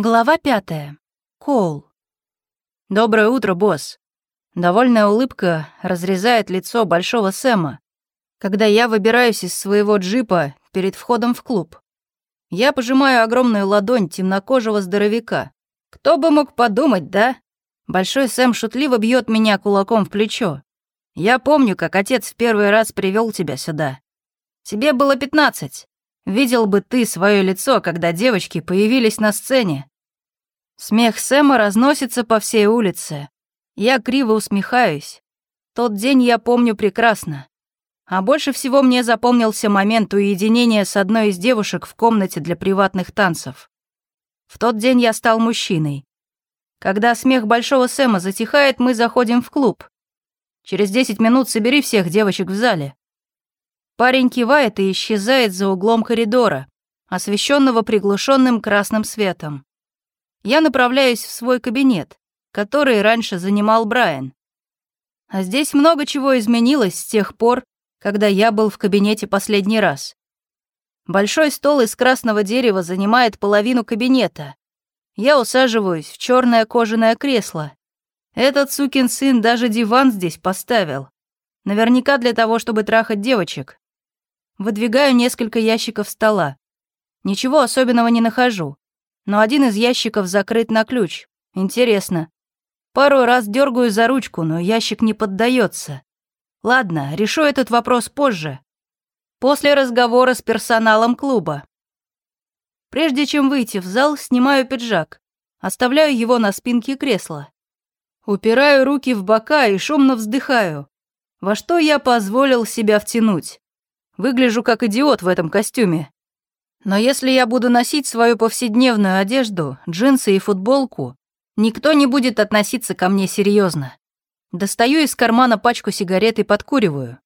Глава пятая. Коул. «Доброе утро, босс». Довольная улыбка разрезает лицо Большого Сэма, когда я выбираюсь из своего джипа перед входом в клуб. Я пожимаю огромную ладонь темнокожего здоровяка. Кто бы мог подумать, да? Большой Сэм шутливо бьет меня кулаком в плечо. Я помню, как отец в первый раз привел тебя сюда. Тебе было пятнадцать. Видел бы ты свое лицо, когда девочки появились на сцене. Смех Сэма разносится по всей улице. Я криво усмехаюсь. Тот день я помню прекрасно. А больше всего мне запомнился момент уединения с одной из девушек в комнате для приватных танцев. В тот день я стал мужчиной. Когда смех Большого Сэма затихает, мы заходим в клуб. Через 10 минут собери всех девочек в зале. Парень кивает и исчезает за углом коридора, освещенного приглушенным красным светом. Я направляюсь в свой кабинет, который раньше занимал Брайан. А здесь много чего изменилось с тех пор, когда я был в кабинете последний раз. Большой стол из красного дерева занимает половину кабинета. Я усаживаюсь в черное кожаное кресло. Этот сукин сын даже диван здесь поставил. Наверняка для того, чтобы трахать девочек. Выдвигаю несколько ящиков стола. Ничего особенного не нахожу. Но один из ящиков закрыт на ключ. Интересно. Пару раз дергаю за ручку, но ящик не поддается. Ладно, решу этот вопрос позже. После разговора с персоналом клуба. Прежде чем выйти в зал, снимаю пиджак. Оставляю его на спинке кресла. Упираю руки в бока и шумно вздыхаю. Во что я позволил себя втянуть? Выгляжу как идиот в этом костюме. Но если я буду носить свою повседневную одежду, джинсы и футболку, никто не будет относиться ко мне серьезно. Достаю из кармана пачку сигарет и подкуриваю.